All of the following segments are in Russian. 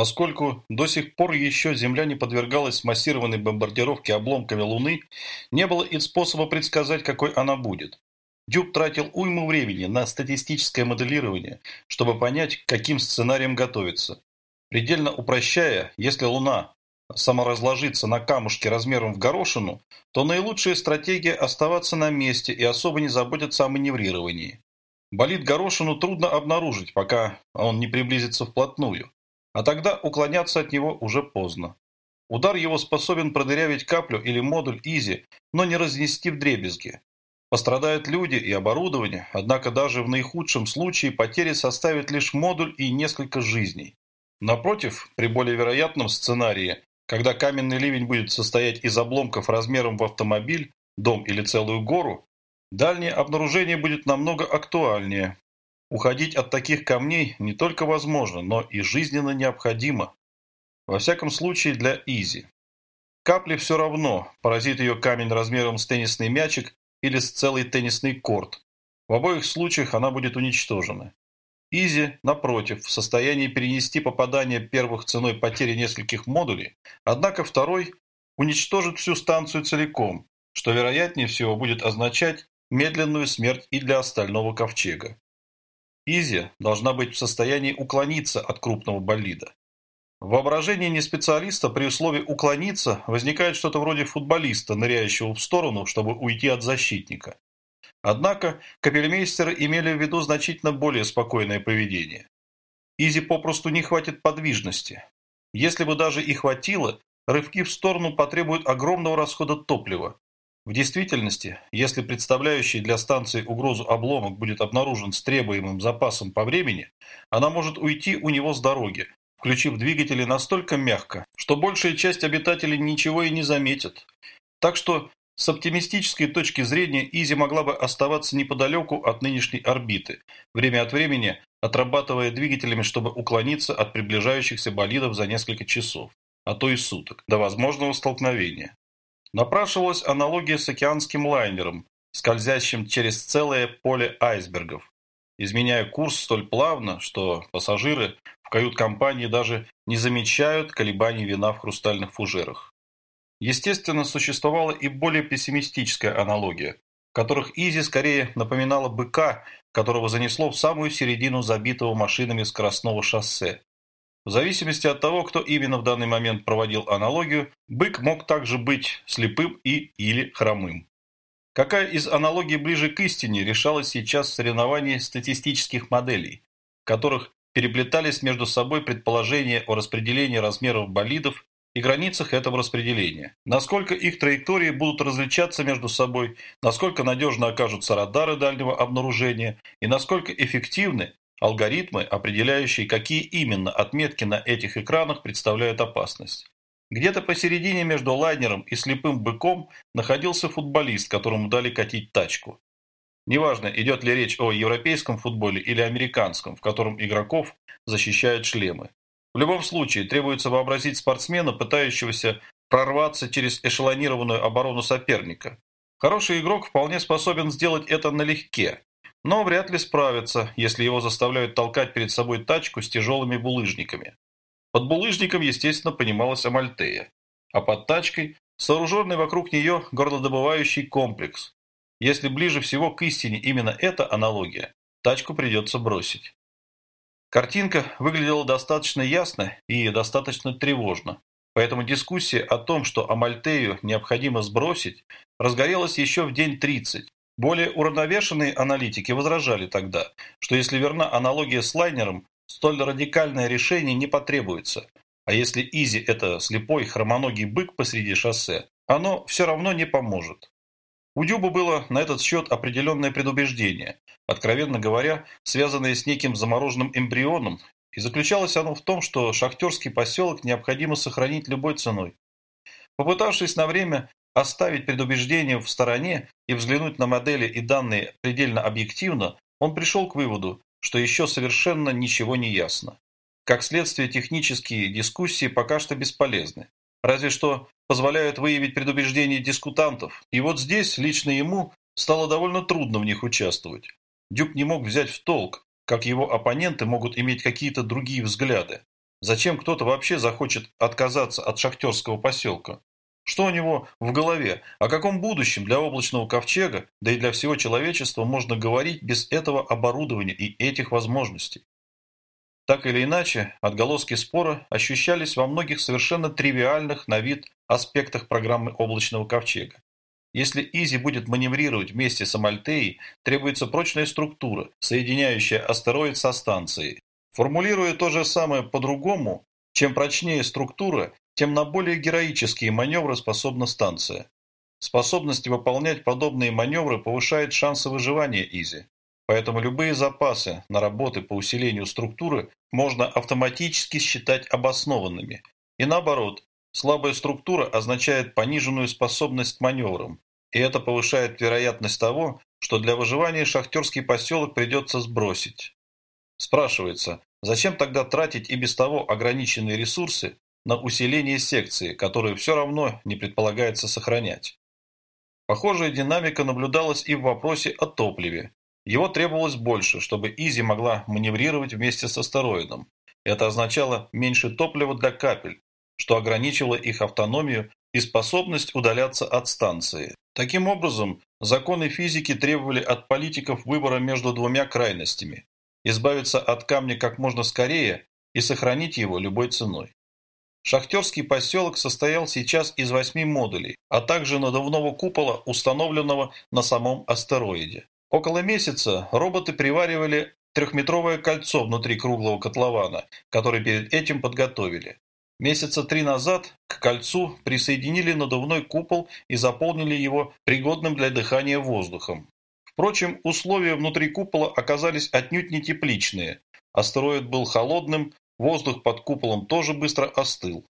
Поскольку до сих пор еще Земля не подвергалась массированной бомбардировке обломками Луны, не было и способа предсказать, какой она будет. Дюб тратил уйму времени на статистическое моделирование, чтобы понять, к каким сценариям готовиться. Предельно упрощая, если Луна саморазложится на камушке размером в горошину, то наилучшая стратегия – оставаться на месте и особо не заботиться о маневрировании. Болит горошину трудно обнаружить, пока он не приблизится вплотную, а тогда уклоняться от него уже поздно. Удар его способен продырявить каплю или модуль Изи, но не разнести в дребезги. Пострадают люди и оборудование, однако даже в наихудшем случае потери составят лишь модуль и несколько жизней. Напротив, при более вероятном сценарии, когда каменный ливень будет состоять из обломков размером в автомобиль, дом или целую гору, дальнее обнаружение будет намного актуальнее. Уходить от таких камней не только возможно, но и жизненно необходимо. Во всяком случае для Изи. Капли все равно, поразит ее камень размером с теннисный мячик или с целый теннисный корт. В обоих случаях она будет уничтожена. Изи, напротив, в состоянии перенести попадание первых ценой потери нескольких модулей, однако второй уничтожит всю станцию целиком, что вероятнее всего будет означать медленную смерть и для остального ковчега. Изи должна быть в состоянии уклониться от крупного болида. В воображении неспециалиста при условии уклониться возникает что-то вроде футболиста, ныряющего в сторону, чтобы уйти от защитника. Однако капельмейстеры имели в виду значительно более спокойное поведение. Изи попросту не хватит подвижности. Если бы даже и хватило, рывки в сторону потребуют огромного расхода топлива. В действительности, если представляющий для станции угрозу обломок будет обнаружен с требуемым запасом по времени, она может уйти у него с дороги, включив двигатели настолько мягко, что большая часть обитателей ничего и не заметит. Так что с оптимистической точки зрения Изи могла бы оставаться неподалеку от нынешней орбиты, время от времени отрабатывая двигателями, чтобы уклониться от приближающихся болидов за несколько часов, а то и суток, до возможного столкновения. Напрашивалась аналогия с океанским лайнером, скользящим через целое поле айсбергов, изменяя курс столь плавно, что пассажиры в кают-компании даже не замечают колебаний вина в хрустальных фужерах. Естественно, существовала и более пессимистическая аналогия, в которых Изи скорее напоминала быка, которого занесло в самую середину забитого машинами скоростного шоссе. В зависимости от того, кто именно в данный момент проводил аналогию, бык мог также быть слепым и или хромым. Какая из аналогий ближе к истине решалась сейчас в соревновании статистических моделей, в которых переплетались между собой предположения о распределении размеров болидов и границах этого распределения. Насколько их траектории будут различаться между собой, насколько надежно окажутся радары дальнего обнаружения и насколько эффективны алгоритмы, определяющие, какие именно отметки на этих экранах представляют опасность. Где-то посередине между лайнером и слепым быком находился футболист, которому дали катить тачку. Неважно, идет ли речь о европейском футболе или американском, в котором игроков защищают шлемы. В любом случае, требуется вообразить спортсмена, пытающегося прорваться через эшелонированную оборону соперника. Хороший игрок вполне способен сделать это налегке, но вряд ли справится, если его заставляют толкать перед собой тачку с тяжелыми булыжниками. Под булыжником, естественно, понималась Амальтея, а под тачкой – сооруженный вокруг нее горлодобывающий комплекс. Если ближе всего к истине именно эта аналогия, тачку придется бросить. Картинка выглядела достаточно ясно и достаточно тревожно. Поэтому дискуссия о том, что Амальтею необходимо сбросить, разгорелась еще в день 30. Более уравновешенные аналитики возражали тогда, что если верна аналогия с лайнером, столь радикальное решение не потребуется. А если Изи – это слепой хромоногий бык посреди шоссе, оно все равно не поможет. У Дюба было на этот счет определенное предубеждение, откровенно говоря, связанное с неким замороженным эмбрионом, и заключалось оно в том, что шахтерский поселок необходимо сохранить любой ценой. Попытавшись на время оставить предубеждение в стороне и взглянуть на модели и данные предельно объективно, он пришел к выводу, что еще совершенно ничего не ясно. Как следствие, технические дискуссии пока что бесполезны. Разве что позволяют выявить предубеждения дискутантов. И вот здесь лично ему стало довольно трудно в них участвовать. Дюк не мог взять в толк, как его оппоненты могут иметь какие-то другие взгляды. Зачем кто-то вообще захочет отказаться от шахтерского поселка? Что у него в голове? О каком будущем для облачного ковчега, да и для всего человечества можно говорить без этого оборудования и этих возможностей? Так или иначе, отголоски спора ощущались во многих совершенно тривиальных на вид аспектах программы облачного ковчега. Если Изи будет маневрировать вместе с Амальтеей, требуется прочная структура, соединяющая астероид со станцией. Формулируя то же самое по-другому, чем прочнее структура, тем на более героические маневры способна станция. Способность выполнять подобные маневры повышает шансы выживания Изи. Поэтому любые запасы на работы по усилению структуры можно автоматически считать обоснованными. И наоборот, слабая структура означает пониженную способность к маневрам. И это повышает вероятность того, что для выживания шахтерский поселок придется сбросить. Спрашивается, зачем тогда тратить и без того ограниченные ресурсы на усиление секции, которую все равно не предполагается сохранять? Похожая динамика наблюдалась и в вопросе о топливе. Его требовалось больше, чтобы Изи могла маневрировать вместе с астероидом. Это означало меньше топлива для капель, что ограничивало их автономию и способность удаляться от станции. Таким образом, законы физики требовали от политиков выбора между двумя крайностями избавиться от камня как можно скорее и сохранить его любой ценой. Шахтерский поселок состоял сейчас из восьми модулей, а также надувного купола, установленного на самом астероиде. Около месяца роботы приваривали трехметровое кольцо внутри круглого котлована, который перед этим подготовили. Месяца три назад к кольцу присоединили надувной купол и заполнили его пригодным для дыхания воздухом. Впрочем, условия внутри купола оказались отнюдь не тепличные. Астероид был холодным, воздух под куполом тоже быстро остыл.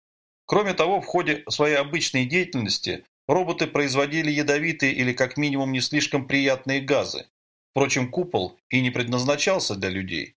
Кроме того, в ходе своей обычной деятельности роботы производили ядовитые или как минимум не слишком приятные газы. Впрочем, купол и не предназначался для людей.